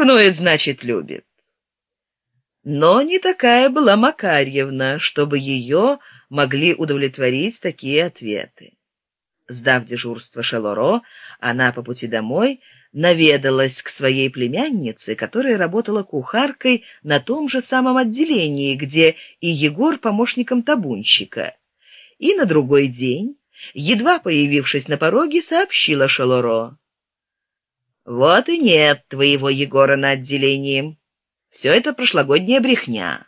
Ревнует, значит, любит. Но не такая была Макарьевна, чтобы ее могли удовлетворить такие ответы. Сдав дежурство Шелоро, она по пути домой наведалась к своей племяннице, которая работала кухаркой на том же самом отделении, где и Егор помощником табунщика. И на другой день, едва появившись на пороге, сообщила Шелоро. «Вот и нет твоего Егора на отделении». Все это прошлогодняя брехня.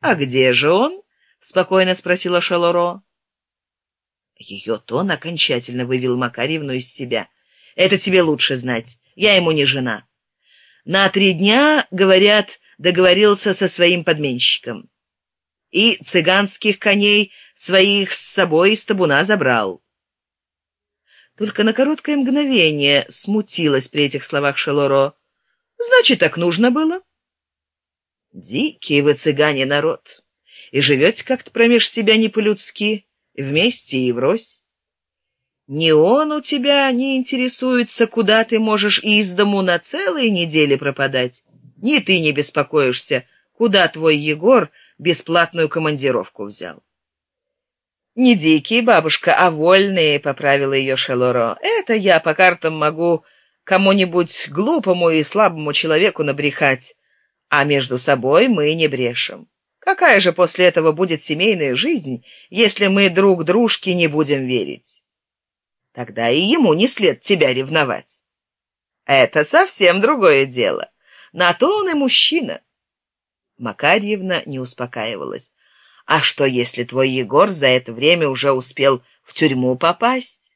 А где же он? спокойно спросила Шалоро. Ее тон окончательно вывел Макаревну из себя. Это тебе лучше знать. Я ему не жена. На три дня, говорят, договорился со своим подменщиком. И цыганских коней своих с собой из табуна забрал. Только на короткое мгновение смутилась при этих словах Шелоро. Значит, так нужно было. Дикий вы цыгане народ, и живете как-то промеж себя не по-людски, вместе и врозь. Ни он у тебя не интересуется, куда ты можешь из дому на целые недели пропадать, ни ты не беспокоишься, куда твой Егор бесплатную командировку взял. Не дикие, бабушка, а вольные, — поправила ее Шелоро. Это я по картам могу кому-нибудь глупому и слабому человеку набрехать а между собой мы не брешем. Какая же после этого будет семейная жизнь, если мы друг дружке не будем верить? Тогда и ему не след тебя ревновать. Это совсем другое дело. На то он и мужчина. Макарьевна не успокаивалась. А что, если твой Егор за это время уже успел в тюрьму попасть?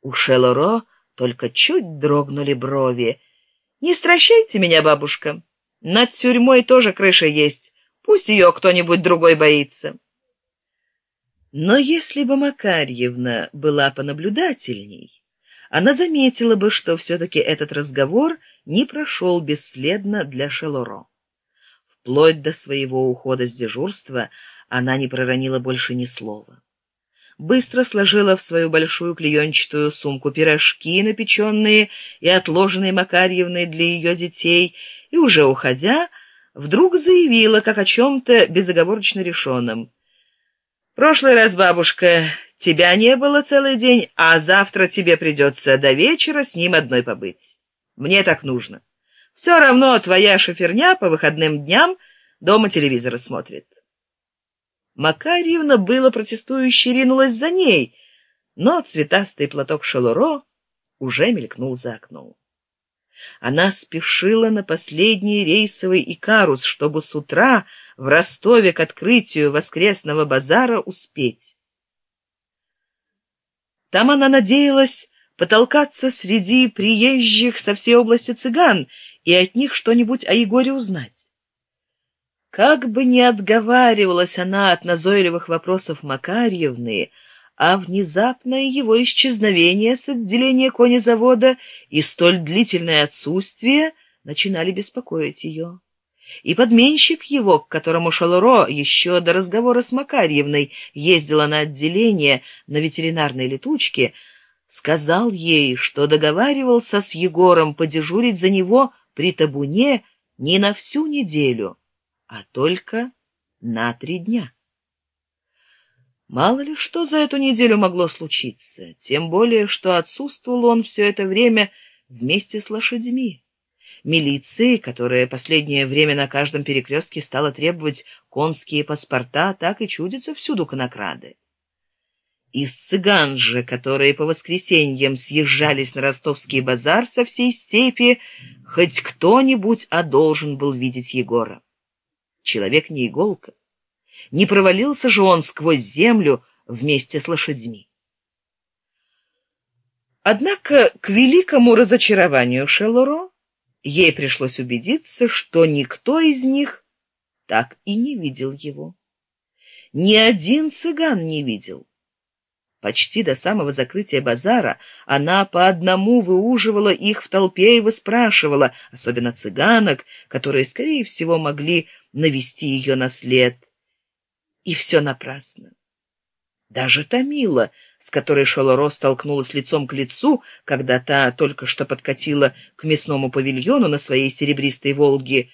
У Шелоро только чуть дрогнули брови. «Не стращайте меня, бабушка. Над тюрьмой тоже крыша есть. Пусть ее кто-нибудь другой боится. Но если бы Макарьевна была понаблюдательней, она заметила бы, что все-таки этот разговор не прошел бесследно для Шелоро. Вплоть до своего ухода с дежурства она не проронила больше ни слова. Быстро сложила в свою большую клеенчатую сумку пирожки, напеченные и отложенные Макарьевной для ее детей, и уже уходя, вдруг заявила, как о чем-то безоговорочно решенном. «Прошлый раз, бабушка, тебя не было целый день, а завтра тебе придется до вечера с ним одной побыть. Мне так нужно. Все равно твоя шоферня по выходным дням дома телевизора смотрит». Макарьевна было протестующе ринулась за ней, но цветастый платок шелуро уже мелькнул за окном. Она спешила на последний рейсовый Икарус, чтобы с утра в Ростове к открытию воскресного базара успеть. Там она надеялась потолкаться среди приезжих со всей области цыган и от них что-нибудь о Егоре узнать. Как бы ни отговаривалась она от назойливых вопросов Макарьевны, а внезапное его исчезновение с отделения конезавода и столь длительное отсутствие начинали беспокоить ее. И подменщик его, к которому Шалуро еще до разговора с Макарьевной ездила на отделение на ветеринарной летучке, сказал ей, что договаривался с Егором подежурить за него при табуне не на всю неделю, а только на три дня. Мало ли что за эту неделю могло случиться, тем более, что отсутствовал он все это время вместе с лошадьми. Милиции, которая последнее время на каждом перекрестке стала требовать конские паспорта, так и чудятся всюду конокрады. Из цыган же, которые по воскресеньям съезжались на ростовский базар со всей степи, хоть кто-нибудь а должен был видеть Егора. Человек не иголка не провалился же он сквозь землю вместе с лошадьми. Однако, к великому разочарованию Шеллоро, ей пришлось убедиться, что никто из них так и не видел его. Ни один цыган не видел. Почти до самого закрытия базара она по одному выуживала их в толпе и выспрашивала, особенно цыганок, которые, скорее всего, могли навести ее на след и все напрасно. Даже Томила, с которой Шалоро столкнулась лицом к лицу, когда та только что подкатила к мясному павильону на своей серебристой «Волге»,